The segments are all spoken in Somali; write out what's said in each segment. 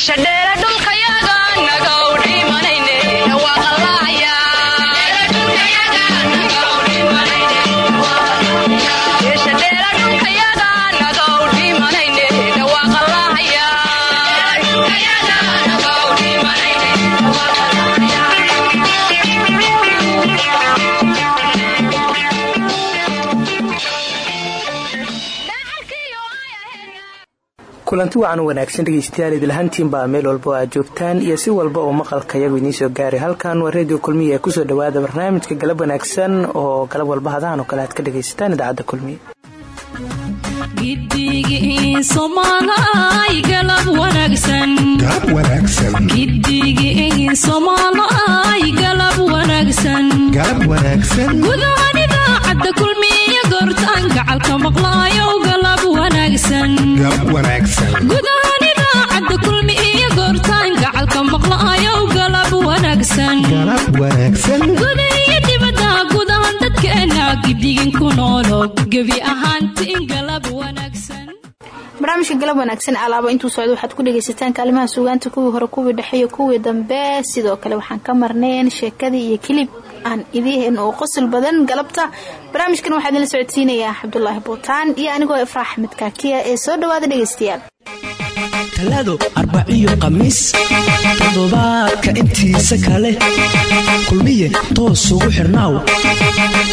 nolosha dhe kulanti wacan wanaagsan dhegeystayaal idilhantiinbaa meel walba oo aad joogtaan iyo si walba oo maqalka iyagu idiin soo gaaray halkan waa redio kulmiya ee ku soo dhawaada barnaamijka galab wanaagsan oo galab walba hadahan oo kale aad ka dhegaysataan idaacadda kulmiya gudahan idaacadda kulmi iyo goortaan gacalka maqlaayo galab wanaagsanguda iyo dibadda gudahan dadkeena gidigin ku noolo gebi ahaantiin galab wanaagsan barnaamijka galab wanaagsan alaabo intuu socdo waxaad ku dhegaysataan kaalimaha suugaanta kuwii hore kuwii dhexe iyo kuwii dambe. Sidoo kale waxaan ka marnayn sheekadii iyo kilib aan idiin oo qosol badan galabta. Barnaamijkan waxaa idinla socodsiinayaa cabdulaahi buutaan iyo anigoo ifraax axmed kaakiya ee soo dhawaada dhegaystayaal. Talaado arbaciyo khamiis toddobaadka intiisa kale. Kulmiye toos ugu xirnaaw.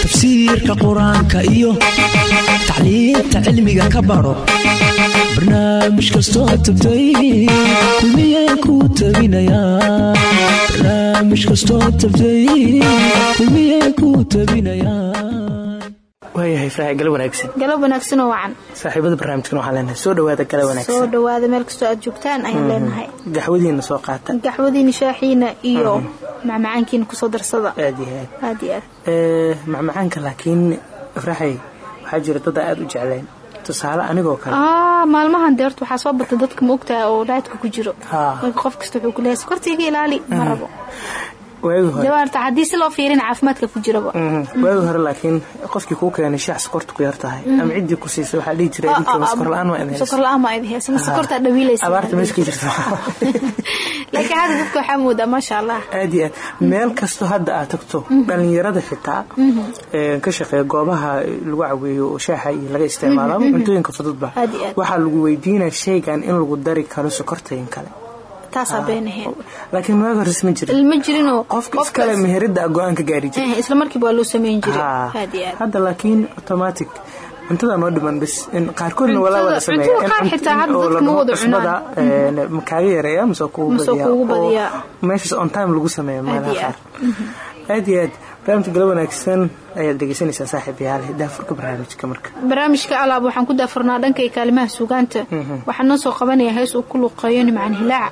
Tafsiirka qur'aanka iyo tacliinta cilmiga ka baro barnaamij kastoo tabtay kulmiye ku tabinayabarnaamij kastoo tabtay kulmiye ku tabinayaa waayahay faraax galab wanaagsan. Galab wanaagsan oo wacan. Saaxiibada barnaamijkan waxaan leenahay. Soo dhawaada galab wanaagsan. soo dhawaada meel kastoo aad joogtaan ayaan leenahay. Gaxwadiina soo qaata. Gaxwadiina shaaxiina iyo macmacaankiina ku soo darsada. Aad iyo aad. Aad iyo aad. Macmacaanka laakiin faraaxay waxaa jira dad aad u jecleen tusaale anigoo kale. Maalmahan de horta waxaa soo batay dadka ma ogtaha oo dhaadka ku jiro. Marka qof kasta wuxuu kuleeyahay sokortiiga ilaali ma rabo haddii si loo fiirin caafimaadka ku jiraba waagi hore laakiin qofkii kuu keenay shaax sokorta ku yar tahay. Ama ciddii ku siisay waxaa dhihi jiray idinkaba sokor la'aan waa idin sokor la'aan waa idin heesa ma sokortaa dhawiilaysa abaarta meesha ka jirta. Laakiin hadda dadka waxaa moodaa maasha allah aad iyo aad. Meel kasto hadda aad tagto dhalinyarada xitaa ka shaqeeya goobaha lagu caweeyo oo shaaxa iyo laga isticmaalo ama cuntooyinka fududba. Waxaa lagu weydiinaya shaygan in lagu dari karo sokortayin kale laakiin waagi hores ma jirin. Qofka iskale meherida go'aan ka gaari jira. Isla markiiba waa loo samayn jiray. Hadda laakiin automatic cuntada noo dhiman bis qaarkoodna walaa wada sameeyausbada makaaga yareeya mise kugu badiya meeshaas on time lagu sameeya meelaha qaar. Aad iyo aad barnaamijka gala wanaagsan ayaad dhegeysanaysaa saaxiib yaal. Daafurka barnaamijka marka. Barnaamijka alaab waxaan ku daafurnaa dhankay kaalimaha suugaanta. Waxaa noo soo qabanaya hees uu ku luqeeyo nimcan hilaaca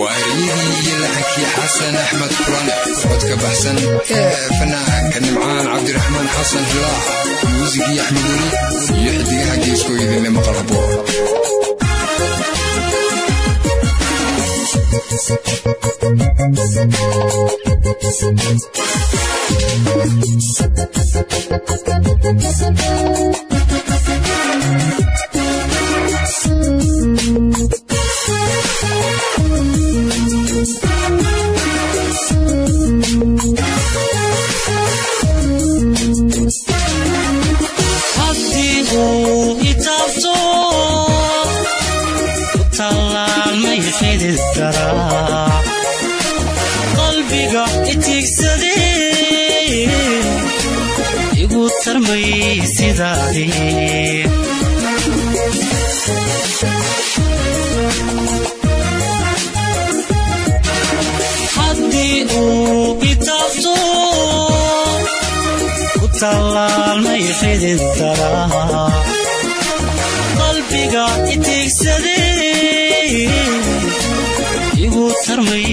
waa eryadii iyo laxankii xasan axmed furan cod ka baxsan ee fanaanka nimcaan cabdiraxmaan xasan hilaac muusigii axmed weli iyo xidigaha geeskoo idinle maqalabo haddii xidid karaa qalbiga tarmay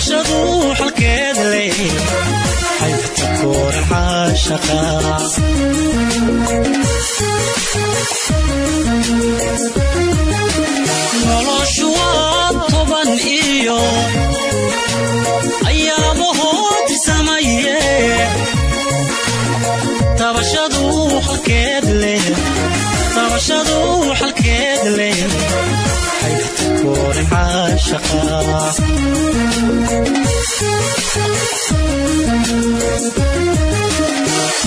leh tabashadu xalkeed leh xaybta kooran caashaqa noloshu waa toban iyo ayaabahoo tirsamaye tabashadu halkeed leh caashaqa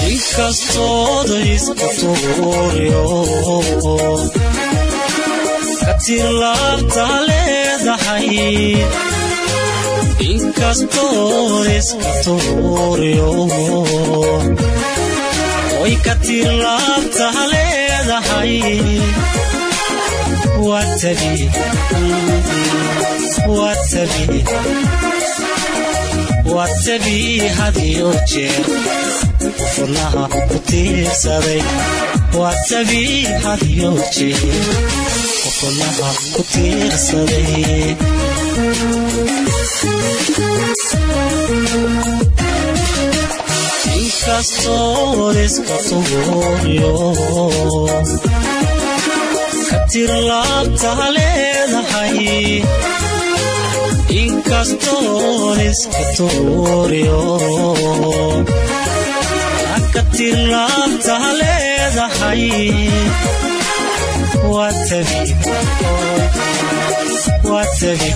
inkastooda iska tuuriyo katir laabta leedahay inkastoo iska tuuriyo oy katir laabta leedahay watabi hadiyo jeer furnaha ku tiirsaday watabi hadiyo jeer furnaha ku tiirsaday inkastoo iska tuuriyo katir laabta leedahay. Inkastoo iska tuuriyo. Katir laabta leedahay. Watabi watabi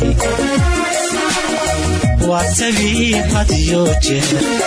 watabi hadiyo jeer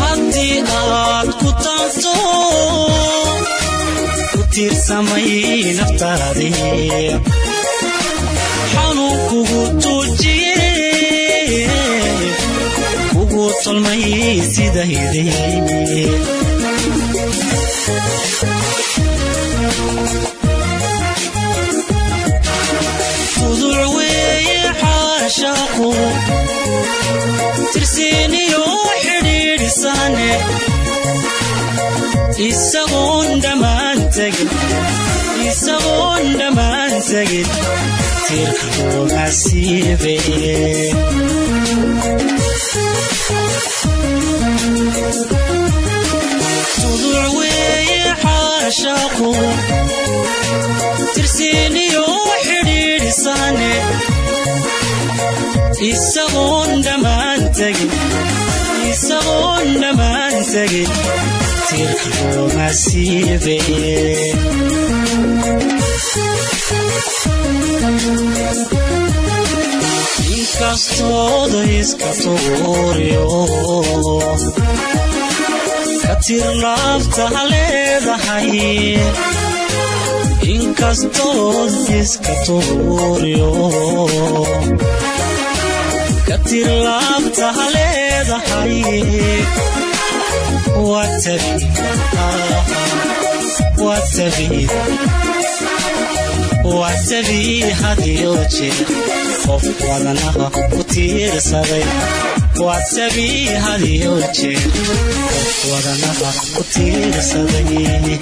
haddii aad tolmay sidayde isagoon dhammaan tegin tiirka looga siibe fuduc weeye xaashaaqu tirsiiniyo xidhiidhisane isagoon dhammaan tegin looga siibe inkastooda iska tuuriyo katir laabta leedahay inkastood iska tuuriyo katir laabta leedahay watabi watabi hadiyo jeer qof wadanaha ku tiirsaday watabi hadiyo jeer qof wadanaha ku tiirsaday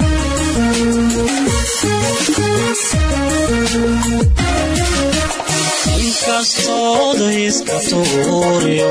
inkastooda iska tuuriyo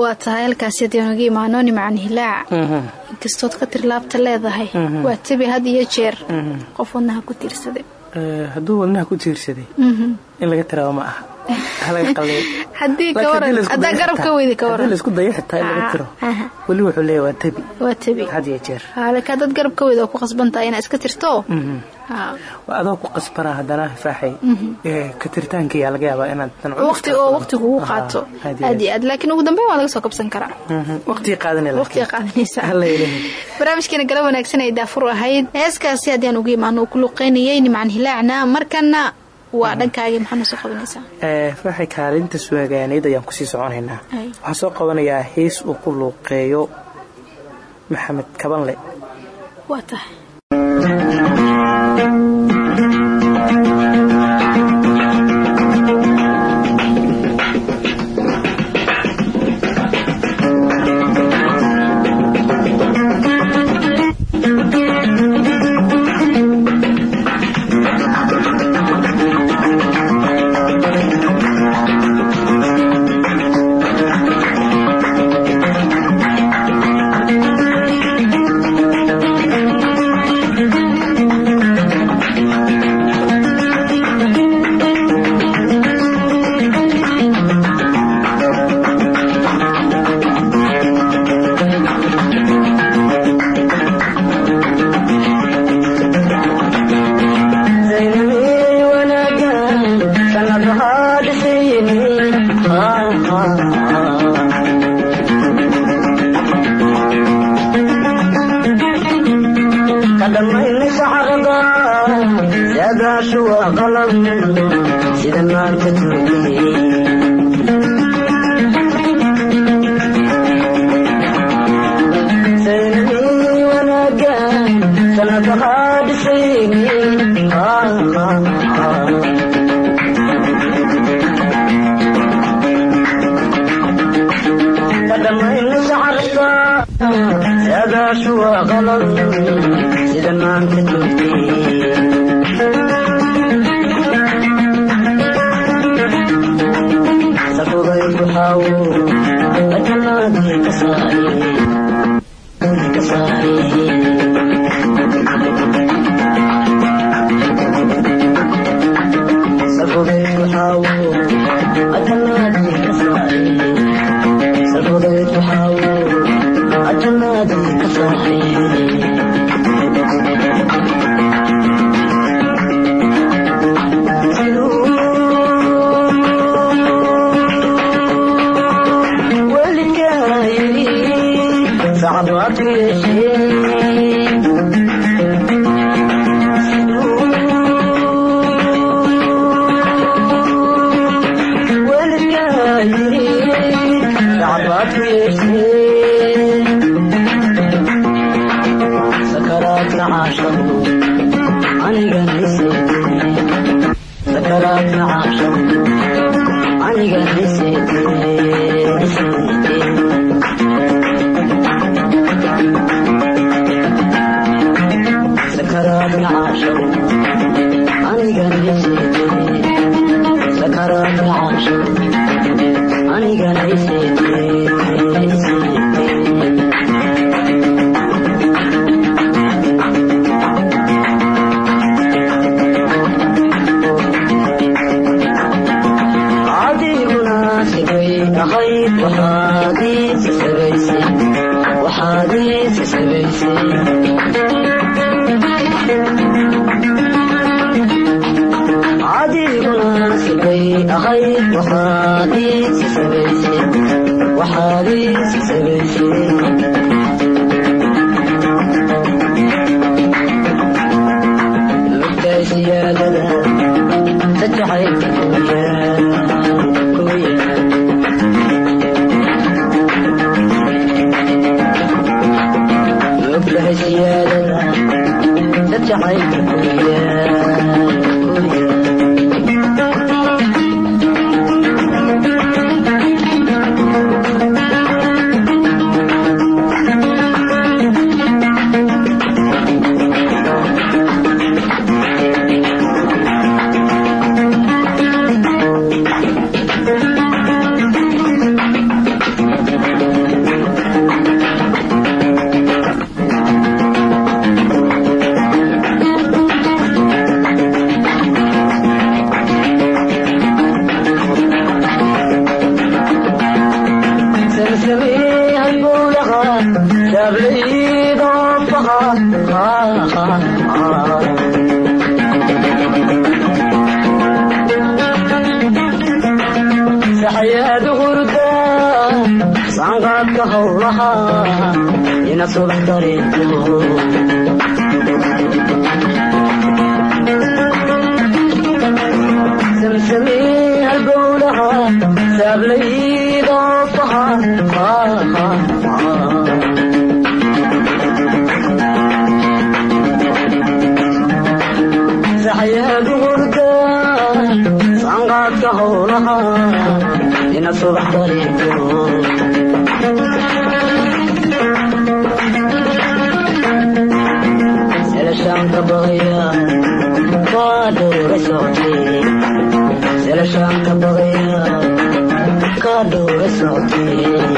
waa tahay halkaasi haddii naga imaano nimcan hilaac inkastood ka tirlaabta leedahay. Waa tabi had iyo jeer. Qof wadnaha ku tiirsaday Eh, hadduu wadnaha ku tiirsaday in laga tiraabo ma aha halaga qalay haddii ka Laakiin waran haddii la isku haddaa dayo garab xitaa- ka weydi ka haddii waran. la isku dayo xitaa in laga tiro. weli wuxuu leeyahay waa tabi waa tabi had iyo jeer. Halka haddaad garab ka weydi oo ku qasban tahay inaad iska tirto? Waa adoo ku qasbanaa haddana faaxay. Eh, ka tiritaanka yaa laga yaabaa inaad waqti oo waqti kugu qaato. aad iyo aad laakiin ugu dambeyn waa laga soo kabsan karaa. Mhm. waqtiga qaadanaysa barnaamijkeena gala wanaagsan ay daafur ahayd. Heeskaasi haddii aan ugu imaano uu ku luqeynayay nimcan hilaacna markana qabanaysaa? Eh, kaalinta suugaaneyd ayaan ku sii soconaynaa. Ay. waxaan soo qabanayaa hees uu ku luuqeeyo maxamed kabanle howlaha inaad subax dareento samsami halgowlaha saablayda faha something you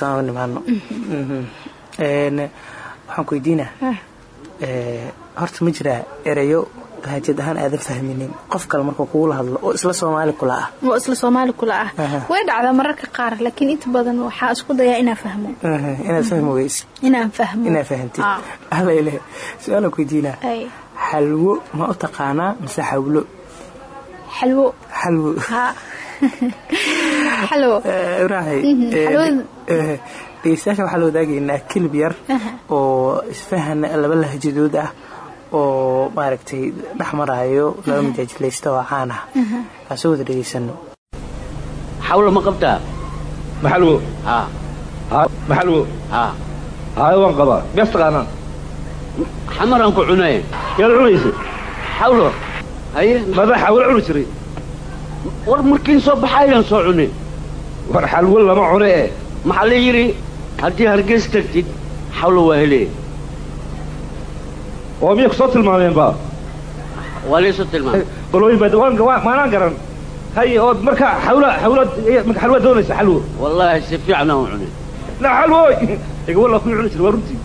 kaban le halkaas aan nimaano n waxaan ku weydiinaa horta ma jiraa erayo lahajad ahaan aadan fahminin. Qof kale markuu kugula hadlo oo isla soomaali kula ah. Oo isla soomaali kula ah. Way dhacdaa mararka qaar laakiin inta badan waxaa isku dayaa inaan fahmo. Inaad fahmi weyse inaan fahmo. Inaad fahantid Ah. alla ilaahay su'aalaan ku weydiinaa xalwo ma u taqaanaa mise xawlo? Xalwo. Xalwo. Xalwo raahay Mhm, xalwada- dhegeystayaasha waxaa la wadaagaynaa kilib yar oo isfahan laba lahjadood ah oo maaragtay dhex maraayo laba majaajileysta oo caan ah aan soo wada dhegeysano xawlo ma qabtaa maxalwo maxalwo haa haay waan qabaa. Bees taqaanaan. Xamaraan ku cunay. Yaad cunaysa xawlo. Haye madaa xawlo cuni jiray. War markiin soo baxayaan soo cunay. War xalwo lama cune. e maxaa la yidhi haddii hargeys tagtid xawlo waa hele oo miyay ku soo tilmaameen ba. Waa laysoo tilmaamay qolooyin baa maanaan garan. Hay ood marka xawla xawla xalwa doonaysa xalwo wallaahi si fiican aan u cunay la xalwooy iga walla ku cuni jiray waa runtii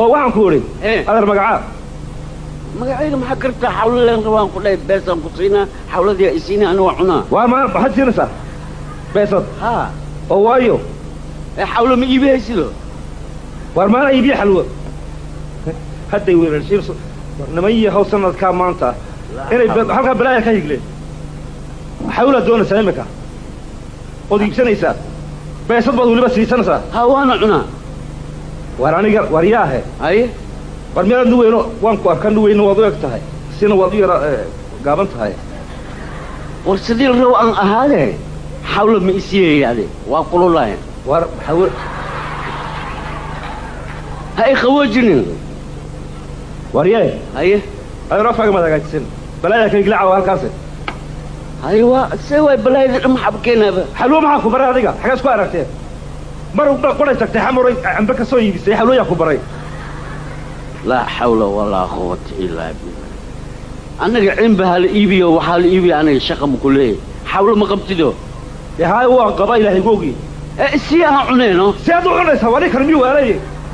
oo waxaan ku idhi Eh. adeer magacaa magacayga maxaa kartaa xawlo leen rabaan ku dhahay beesaan ku siinaa xawladii ay siinaa aniga waa cunaa waa ma maxaad siinaysaa beesad haa oo waayo? Xawlo ma iibihaysido waar maana iibiya xalwo. Hadday weerarshir war niman yahow sanadkaa maanta. Inay halkaa balaaya ka higleen xawlaa doonaysaa imika ood iibsanaysaa? Beesad baad weliba siisanaysaa? Haa waana cunaa. Waar aniga war yaahe. Haye war meelaad nu weyno waan ku arkaa nu weyno waad u eg tahay. Sina waad u yara gaaban tahay. War sidii raw aan ahaade xawlo ma isiiyayade waa kululahay war ha i qawoojinin war yee haye adinoo fagamaad hagaajisan balaayaa ka higla cawa halkaasi. Haye waa see waay balaayada dham xabkeenaba xalwo maxaa ku baray adiga? Xagee isku aragteen mar qoray tagtay xamuray cambe ka soo iibisay xalwoyaa ku baray. Laa xawla walaa quwata ilaa billah annaga cinba ha la iibiyo waxaa la iibiya aniga shaqa ma ku leeyahy xawlo ma qabtido dee haay waan qaba ilaahay googi ee isii aan cuneyno si aad u cunaysaa waa nin kale miyuu waalay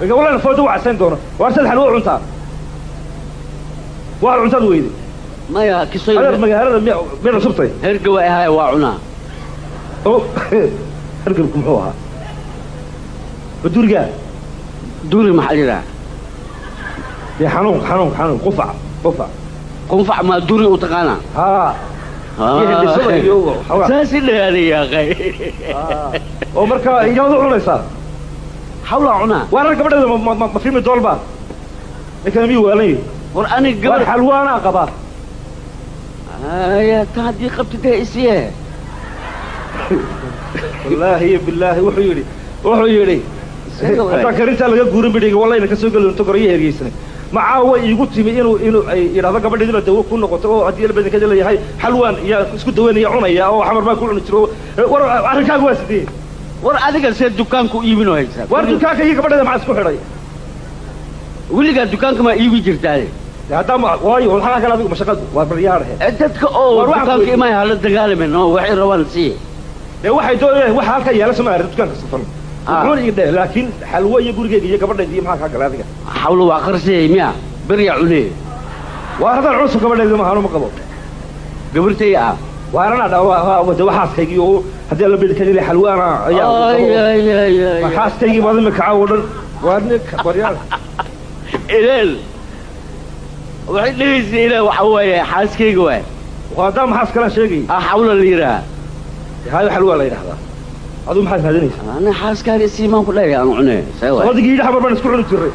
gabalana fooda u casayn doono. Waar sad xalwo cuntaa? Waa cuntaad weyde? Maya kisoy adeer magaalada miya miyaad cusubtay. Herga waa ahaay waa cunaa oo hargabku muxuu ahaa? Badurigaa duri maxaa liraa dee xanuun xanuun xanuun qufac qufac. Qunfac maa duri u taqaanaa? Haa xoogaa saasi dhayaadayaaqay oo marka iyaad u cunaysaa? Xawlaa cunaa waarar gabadheeda ma- filmi doolbaa ninkana miyuu waalan yahi war waar gabar xalwaanaa qabaa? Ta haddii qabtidee isiye wallaahi iyo bilaahi wuxuu yidhi wuxuu yidhi karintaa laga guurin bidhiga wallayna ka soo geli doonto goryo hergeysanay macaa way iigu timi inuu inuu ay yidhahdo gabadheediba dawo ku noqoto oo haddii elbedinka leeyahay xalwaan iyo isku daweynaya cunaya oo xamar baa ku cuni jiro. War arrinkaaga waa sidee war adiga see dukaanku iibinoo haysaa. War dukaanka iyo gabadheeda maxaa isku xidhay. Weligaa dukaanka maa iibi jirtaade? Dee haddaama waayo maxaa kale adigu mashaqadu waa baryaadhe ee dadka oo dukaanka imaya hala dagaalamin oo waxay rabaan sii dee waxay doonayaan waxa halka yaalla soo maarata dukaanka safan Ah. laakiin xalwo iyo gurigeyga iyo gabadheeda iyo maxaa kaa galay adiga. Xawlo waa qarsiyay miya? Beryaa cunee waa haddaan cusub gabadheeda ma ma qabo. Gabartay ah waarana de waxaaskaygii oo haddii alla bedi kadile xalwaana Ay, ay, ay, ay, ay. xaaskaygii baad imika caawo dhan. Waa ninka baryaal. Ileel waxay dhehaysa ileel waxa waaye xaaskayga waay waa haddaa maxaas kalaan sheegay? Ah xawla la yidhaha hayo xalwaa la yidhahdaa aduu maxaad raadinaysaa? Ana xaaskaaga siimaan ku dhahay aan cunee see waay? Adigii yidhi xamar baan isku cuni jirray.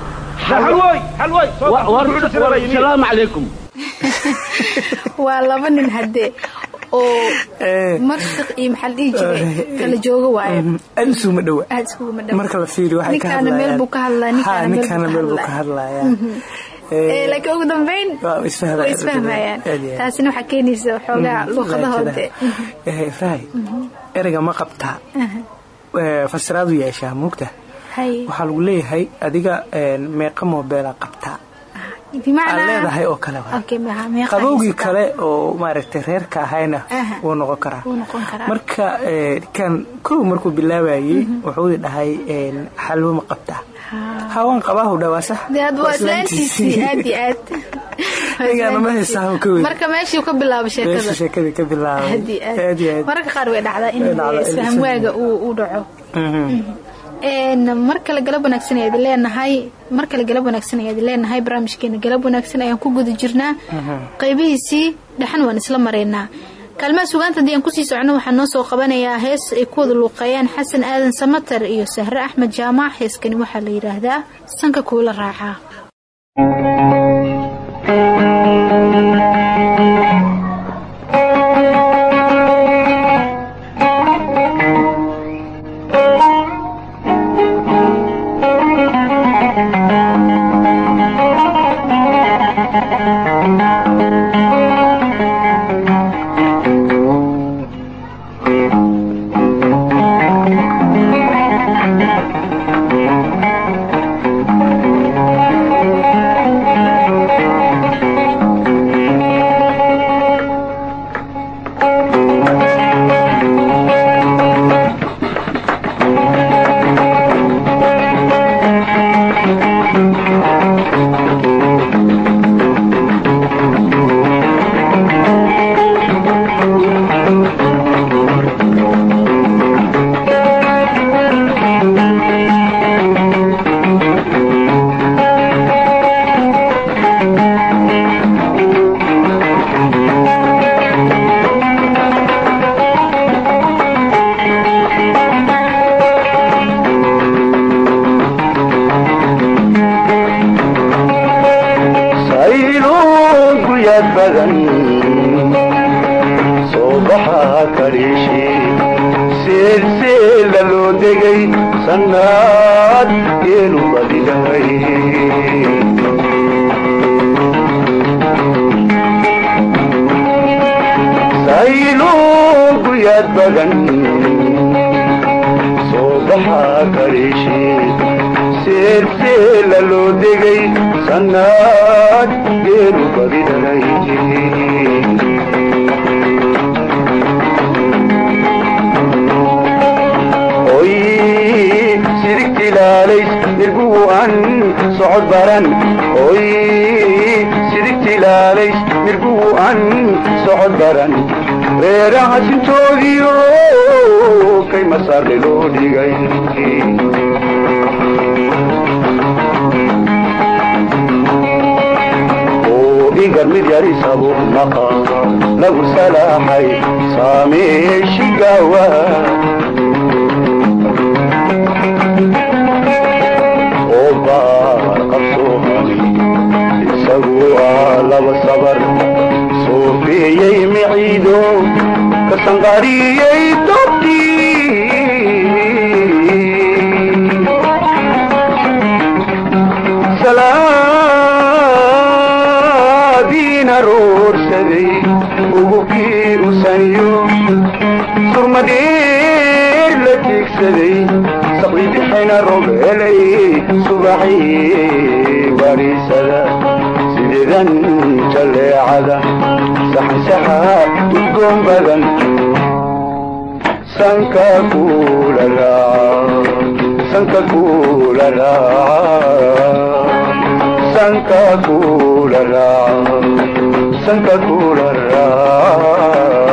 Xalwooy xalwooy soo Wa- war- isku cuni jirray baa yimi. salaamu calaykum. Waa laba nin hadde oo marsiq iyo maxaa dhihi jiray. Kala jooga waaye aad isuma dhowa aad iskuguma dhow marka la fiiriyo waxay ka ninkaana meel buu ka hadlaa Ha, ninkaana meel buu ka hadlayaa. Eh, laakiin ugu dambeyn way isfahmayaan taasina waxaa keenaysa waxoogaa luuqadahoode farahay ereyga ma qabtaa Eh, fasiraadu yeeshaa mugta? Hay. Waxaa lagu leeyahay adiga eh, meeqa moobeela qabtaa aad leedahay oo kale qabowgii kale oo maaragtay reerka ahayna Aha. wuu noqon karaa. Marka eh, kan kow markuu bilaabayey wuxuu i dhahay xalwo ma qabtaa hawaan qabaahu dhawaa sax. Dee hadda waa islaantiisii aad iyo aad. Waa Ninkaana ma islaantiisii. heesaa ka weyn. marka meeshii ka bilaabo meesha sheekada sheekadii ka bilaabay aad iyo aad. aad iyo aad. Mararka qaar way dhacdaa in Way dhacdaa, in isfaham isfaham- waaga uu dhaco. Mhm. Een, mar kale galab wanaagsan ayaad leenahay. Mar kale galab wanaagsan ayaad leenahay. Barnaamijkeena galab wanaagsan ayaan ku guda jirnaa. Qaybihiisii dhexan waan isla maraynaa kaalmaha sugaanta haddii aan ku sii socono waxaa noo soo qabanayaa hees ay ku wada luuqeeyaan xasan aadan samatar iyo sahre axmed jaamac. Heeskani waxaa la yidhaahdaa sanka kuula raacaa sangariyey doobtii salaadiina roorsaday ugubkii usaniyo surmadeer la tiigsaday saqibixina rogelay subaxii wariisada sideedan jaleecada saxansaxaa udgoon badan. Sanka kuula raaca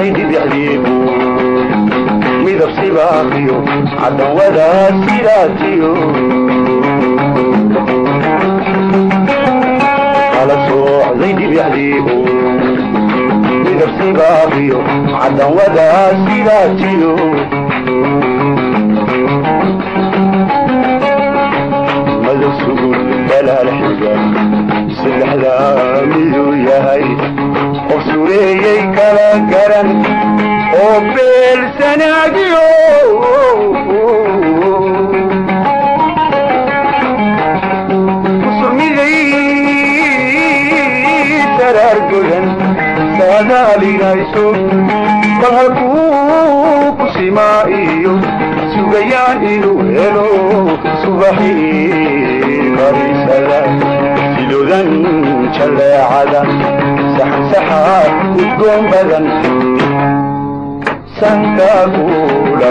soocday dhibicdiibu midab sibaaqiyo cadanwada sidaatiyo kala soocday dhibicdiibu midab sibaaqiyo cadanwada sidaatiyo mada sugul dalaal xiga saddexdaa miduu yahay sureeyey kala garan oo beelsanaagiyo kusurmiday saraar godan saadaaligayso bal halkuu ku simaa iyo sugayaan inuu helo subaxii bariisada sidodan jaleecada saxansaxa udgoon badan sanka kula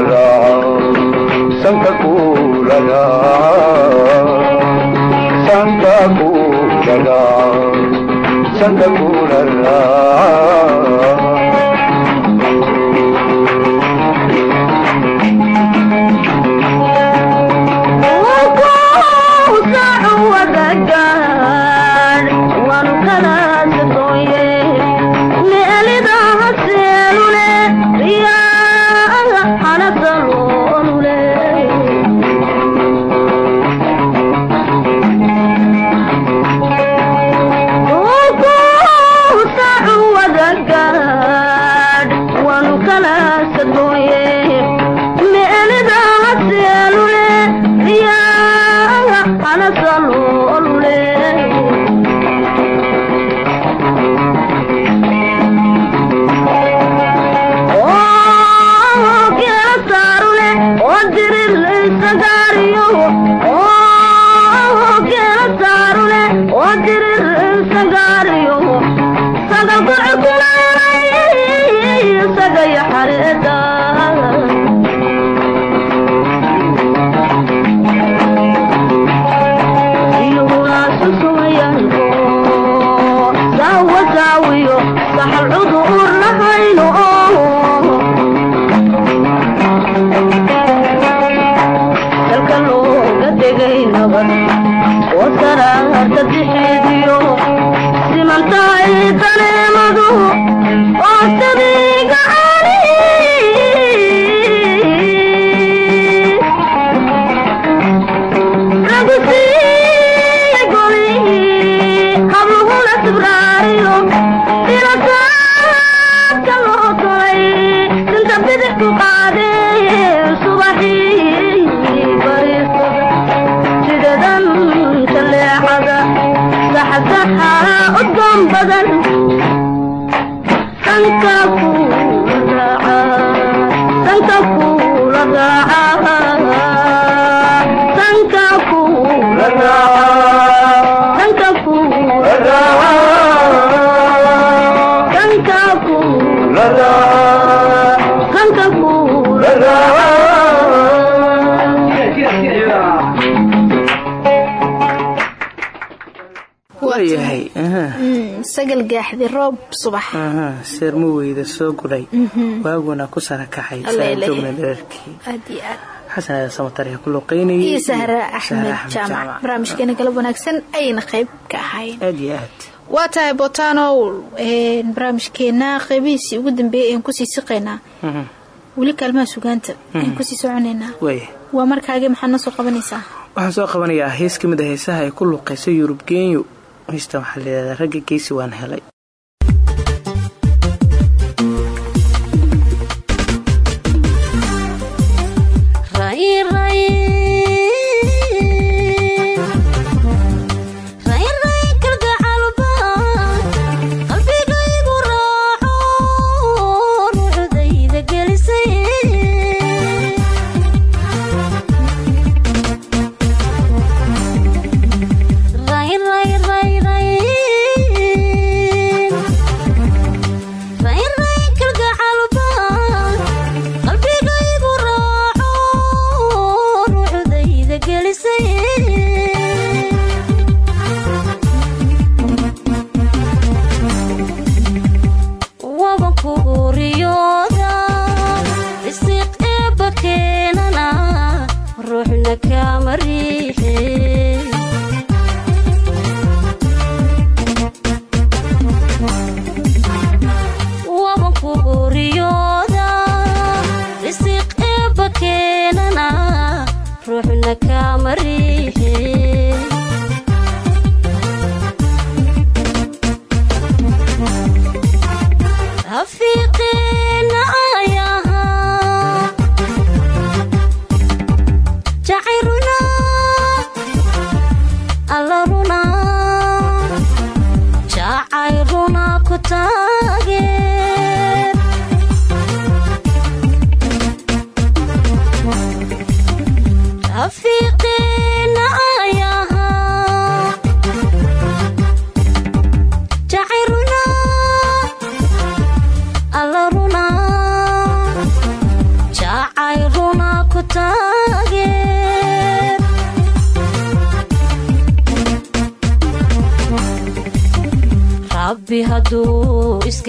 raaca sanka kula raaca sanka kula sagal gaaxdi roob subax. Seerma weyda soo guray waaguna ku sara kacay saanjoogna dherarkii xasan aada samatar ku luqeynayay iyo sahra axmed jaamac. Barnaamijkeena galab wanaagsan ayayna qayb ka ahaayeen aad iyo aad. Waa tahay botanow barnaamijkeena qeybihiisii ugu dambeeyay ayaan ku sii siqaynaa weli kaalmaha sugaanta. Ayaan ku sii soconaynaa. Waa markaagii maxaad noo soo qabanaysaa? Waxaan soo qabanayaa hees ka mid a heesaha ay ku luuqayso yurub genyo heestan waxaa layidhahdaa ragga geesi waan helay keenana ruuxna kama riixe rafiiqeena ayahaa jacayruna alla runa jacayruna ku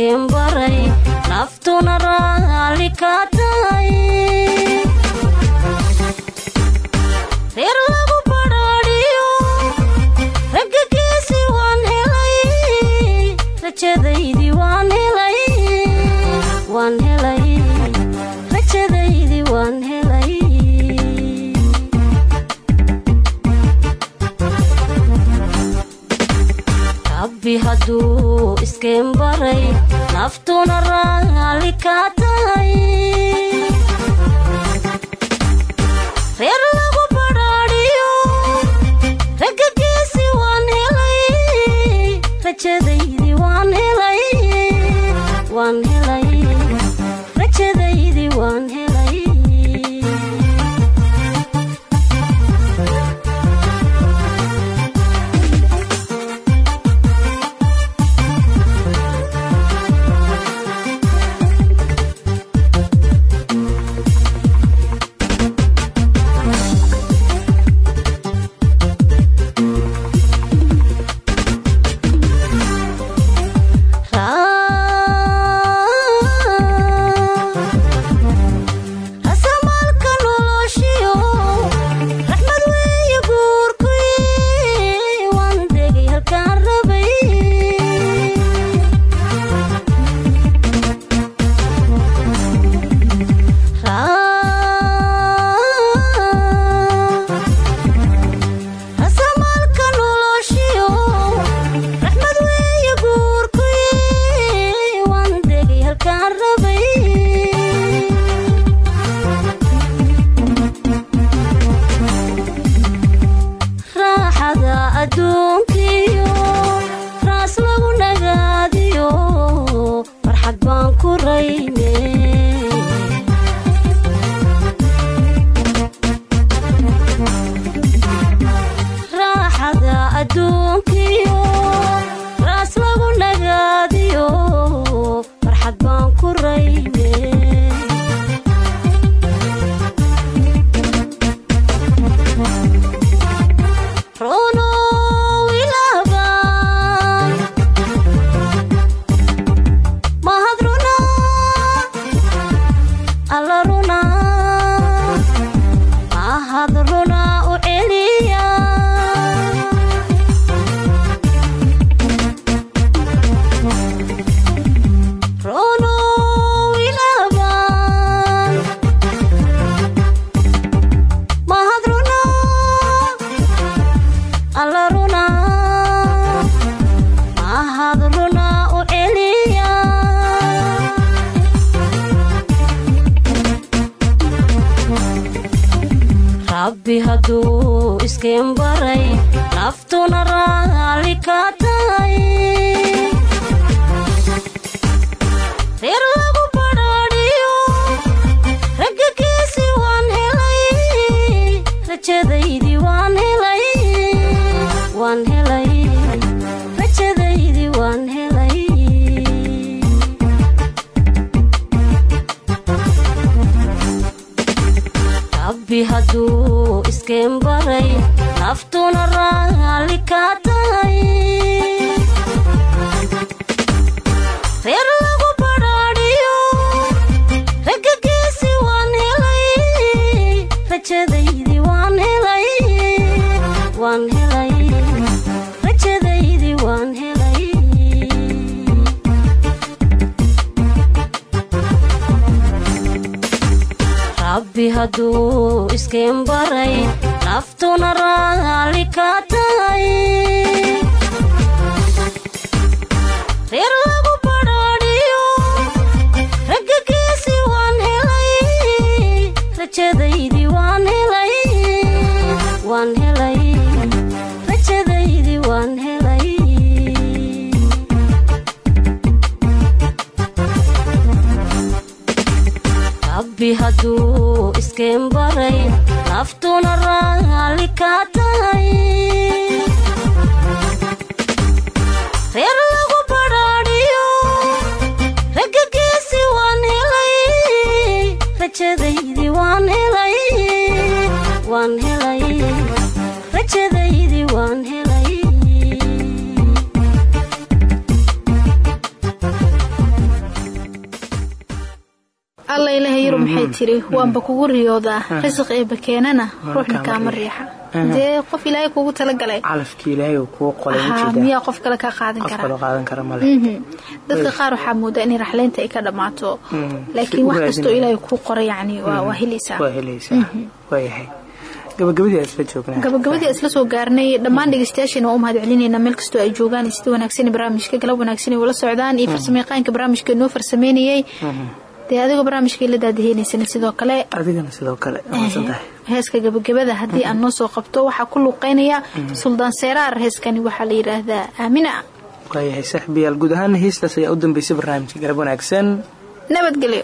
hadduu iskeen baray naftuna raalli ka tahay reer lagu badhaadhiyo ragga geesi waan helay rajadaydii waan helay waan helay rajadaydii waan helay rabbi hadduu iskeen baray naftuna raalli ka una u celiyaa hadduu iskeen maxay tiri waanba kugu riyoodaa risiq eebba keenana ruuxna kaama riixa dee qof ilaahay kugu talagalay. Miyaa qof kale kaa qaadan qof karaa kaloo qaadan kara male. Mhm. qaar waxaa moodaa inay raxleynta ay ka dhammaato laakiin wax kastoo ilaahay kuu qoray yacni waa waa helaysaa waayahay gabagabadii isla soo gaarnay dhammaan dhegeystayaashiina waa u mahad celinaynaa meel kastoo ay joogaan sida wanaagsan ee barnaamijka galab wanaagsan ay ula socdaan iyo farsamayaqaanka barnaamijka noo farsameynayay dee adigoo barnaamijka ila daadaheynaysan sidoo kale. Adigana sidoo kale heeska gabagabada haddii aan noo soo qabto waxaa ku luuqeynaya suldaan seeraar heeskani waxaa la yidhaahdaa. Aamina. Waayahay saaxiibayaal guud ahaan heestaas ayaa u dambeysay barnaamijka garab wanaagsan. Nabadgelyo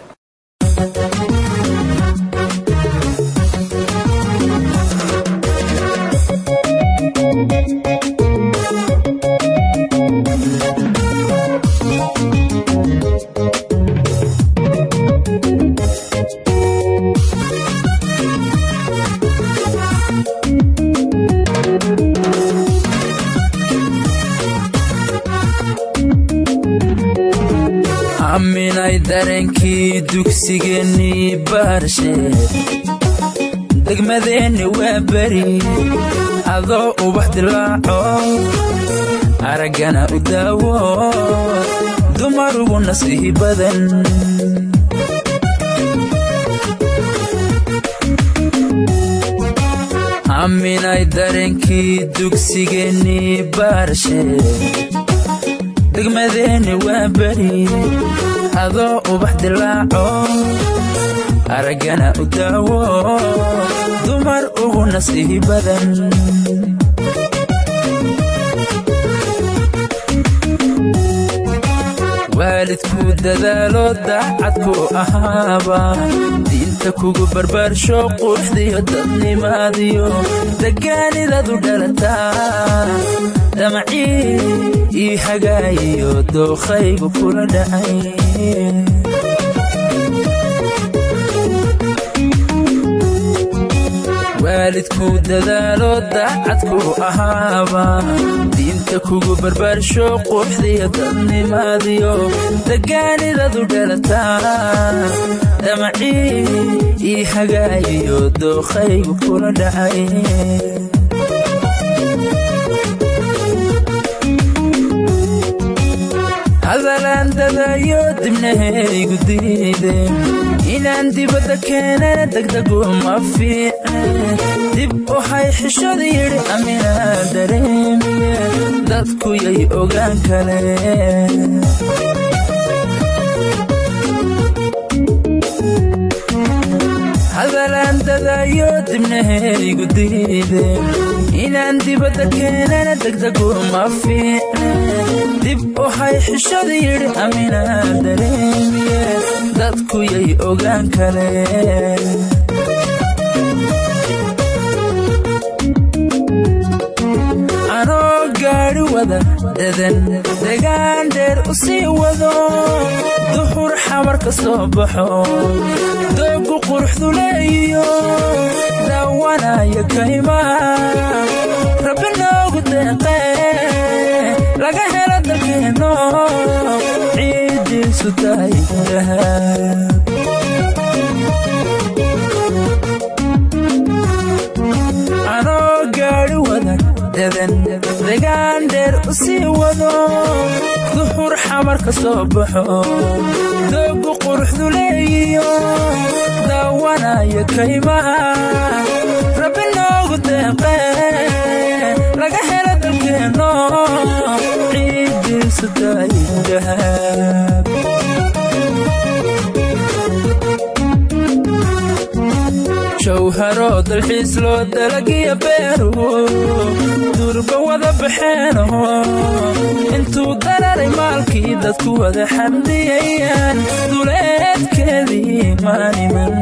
aminay dareenkii dugsigeennii baarshe degmadeenni waa beri adoo ubax dilaaco araggana u daawo dumarugu nasiihi badan. Aminay dareenkii dugsigeennii baarshe degmadeenni waa beri adoo ubax dilaaco araggana u daawo dumar ugu nasiihi badan. Waalidku dadaalo daacadku ahaaba diinta kugu barbaarsho quruxdiyo dadnimaadiyo degaanidadu dhalataa damacii ii hagaayiyo dookhaygu kula dhacay waalidku dadaalo daacadku ahaaba. Diinta kugu barbaarsho quruxdiyo dadnimaadiyo degaanidadu dhalataa damacii ii hagaayiyo dookhaygu kula dhacay. Hadalaan dadayo dibnahaygu diideen inaan dibadda keenana degdegu ma fiicne dib hay xishada yidhi aminaa dareemiye dadku yay ogaan kaleen hadalaan dadayo dibnahaygu diideen. Inaan dibadda keenana degdegu ma fiicne dib waxay xishada yidhi aminaa dareemiye dadku yay ogaan kaleen anoo gaadhi wada dadan degaan dheer u sii wado. Duxur xamar ka soo baxo doogu quruxdu leeyiyo. Daawanaya kaymaa rabbi noogu deeqee laga helo ciiddiisu tahay anoo gaadhi wadan dadan degaan dheer u sii wado. Duxur xamar ka soo baxo. Doogu quruxdu leeyiyo. Daawanaya kaymaa rabbi noogu deeqee laga helo dalkeenno ciiddiisu tahay dahab jawharo dalxiis loo dalagiya beeru durba wada baxeeno. Intuu dararay maalkii dadku wada xamdiyayaan. Duleedkeedii maaniman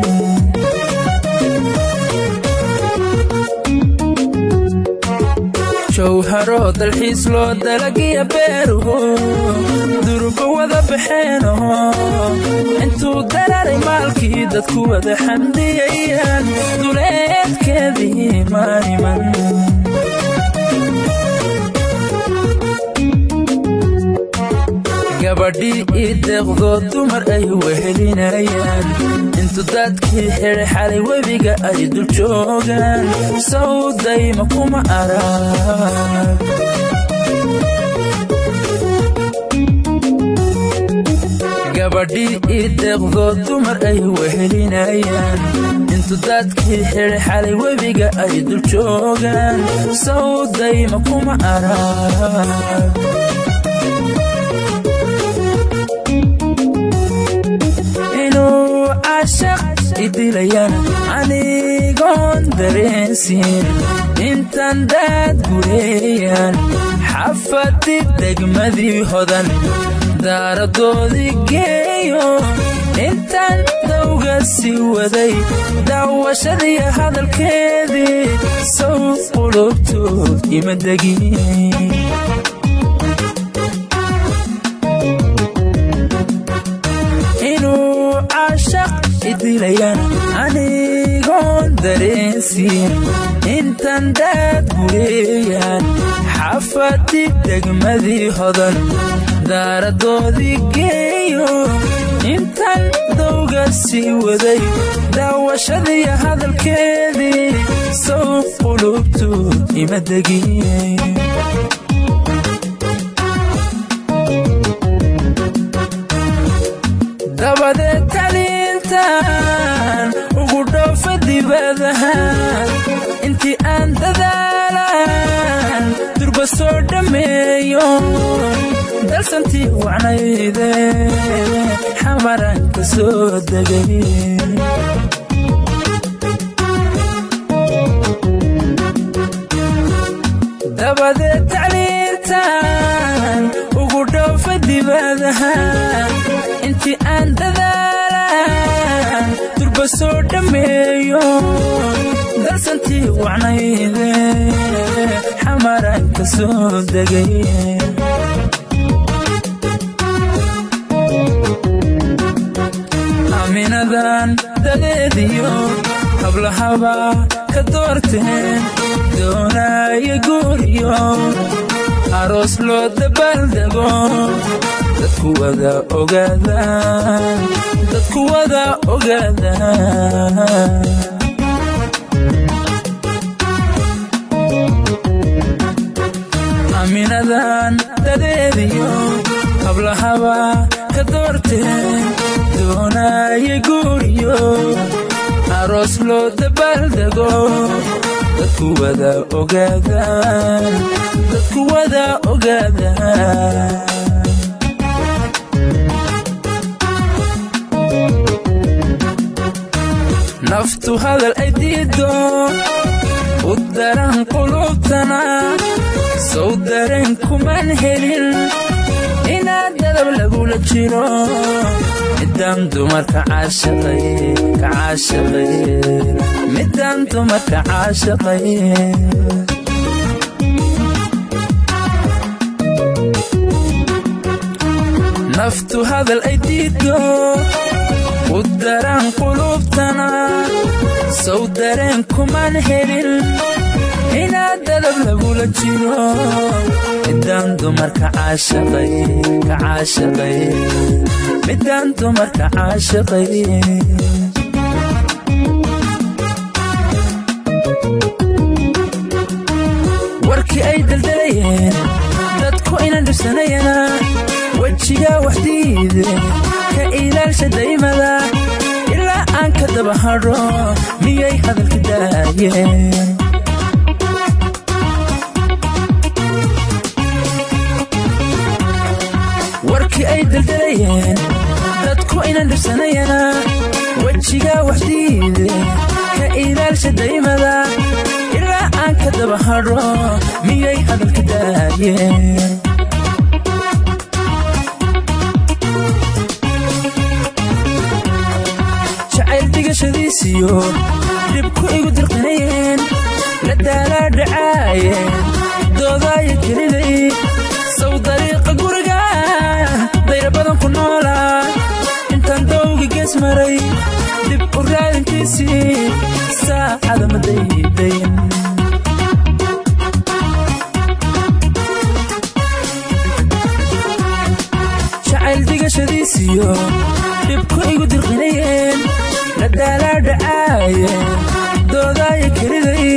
jawharo dalxiis loo dalagiya beeru durba wada baxeeno intuu dararay maalkii dadku wada xamdiyayaan duleedkeedii maaniman gabadhii ii deeqdoo dumar ay wehelinayaan. Intu dadkii xidhay xalay webiga ay dul joogaan. Sawdayma kuma arag. Gabadhii ii deeqdoo dumar ay wehelinayaan. Intu dadkii xidhay xalay webiga ay dul joogaan. Sawdayma kuma arag cashaq idilayana anigoon dareensiin intaan daad gureeyaan xafadi degmadii hodan daaradoodii geeyo intaan dawga sii waday daawashadii hadalkeedii sow qulubtood ima idilayaan anigoon dareensiin intaan daad gureeyaan xafadi degmadii hodan daaradoodii geeyo intaan dawga sii waday daawashadii hadalkeedii sow qulubtood ima degin dabadeed taliintaan ugu dhoofa dibadaha intii aan dadaalaan durba soo dhammeeyo dalsantii wacnayde xamaran ka soo degay soo dhammeeyo dalsantii wacnayde xamaran ka soo degay. Aaminadan dadeediyo hablahaba ka doorteen doonaayo guuriyo aroos loo dabaaldego dadku wada ogaadaan. Aaminadan dadeediyo hablahaba ka doorteen doonaayo guuriyo aroos loo dabaaldego dadku wada ogaadaan dadku wada ogaadaan naftu hadal ay diido u daran qulubtana. Sow dareen kumaan helin. Inaad dadab lagula jiro midaan dumarka caashaqay naftu hadal ay diido u daran qulubtana sow dareen kumaan helin inaad dadab lagula jiro midaan dumarka caashaqay warkii ay daldalayeen dadku inaan dhibsanayana wejigaa waxdiide ka ilaalsha daymada ilaa aan ka daba hadho miyay hadalka daayeen warkii ay daldalayeen dadku inaan dhibsanayana wejigaa waxdiide ka ilaalsha daymada ilaa aan ka daba hadho miyay hadalka daayeen jacayl digashadiisiyo dhibku igu dirqinayeen la daalaa dhacaayeen doodaaya keliday sow dariiqa guriga dayra badan ku noolaa. Intaan dowga gees maray dib u raadintiisii saacada ma daydayn jacayl digashadiisiyo dhibku igu dirqinayeen. La daalaa dhacaayeen doodaaya keliday.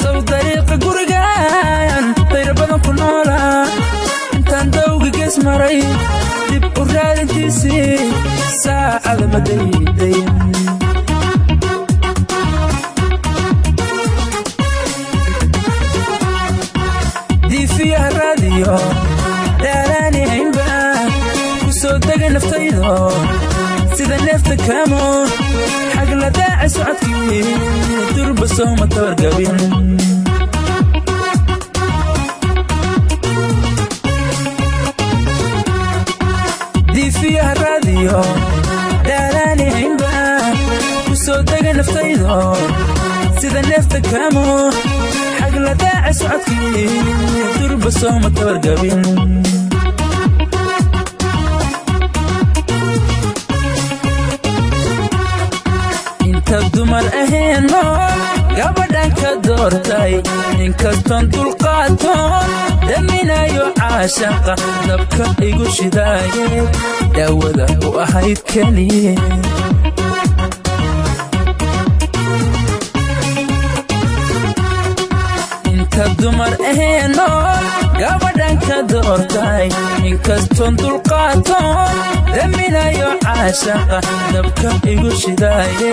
Sow dariiqa gurigan dayra badan ku noolaa gees maray dib u raadintiisii saacada ma daydayn diifiyaha raadiyo dhaalaani haynba ku soo dega naftaydo. Sida neefta kaamo xagla daaca socodkii durba sooma tabargabin raadiyo dhaalaani haynba ku soo dega naftaydo sida neefta kaamo xagla daaca socodkii durba sooma tabargabin inta dumar aheenno gabadhan ka doortay inkastoon dulqaatoon daminayo caashaqa dabka igu shidaaye daawada u ahayd keliye inta dumar aheenno gabadhan ka doortay inkastoon dulqaatoon daminayo caashaqa dabka igu shidaaye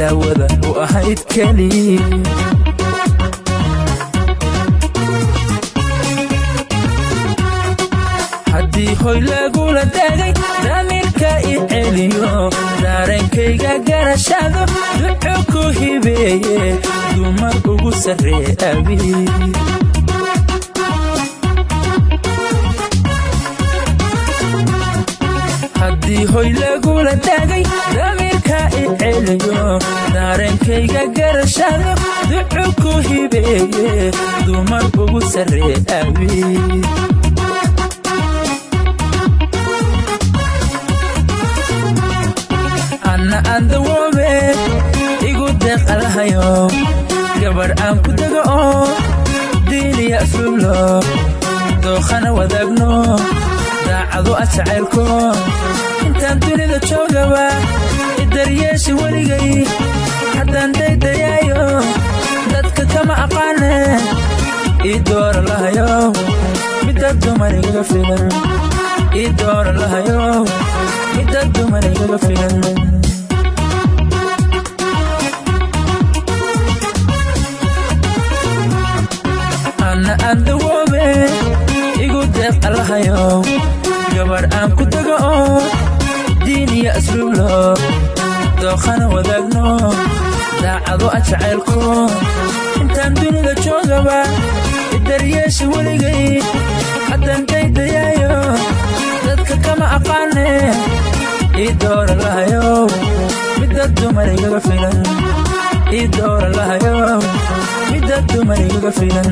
daawada u ahayd keliye haddii hoy lagula degay damiirka i celiyo daarenkayga garashado duco ku hibeeye dumar ugu sarree abi haddii hoy lagula degay damiirka i celiyo daarenkayga garashado duco ku hibeeye dumar ugu sarree abi anna aan dawoobe igu deeq alahayo gabadh aan ku dego oo diiniya asluublo dookhana wadaagno daacadu a jacaylko intaan dunida joogaba idaryeesha weligay haddaan daydayaayo dadka kama aqaane. ii doora lahayo midda dumar filan. ii doora lahayo midda dumar filan. Anna aan dawoobe igu deeq allahayo gabadh aan ku dego oo diiniya asluublo dookhana wadaagno. Daacado a jacaylku intaan dunida joogaba idaryeesha weligay haddaan daydayaayo dadka kama aqaane ii doora lahayo midda dumar igaga filan ii doora lahayo midda dumar igaga filan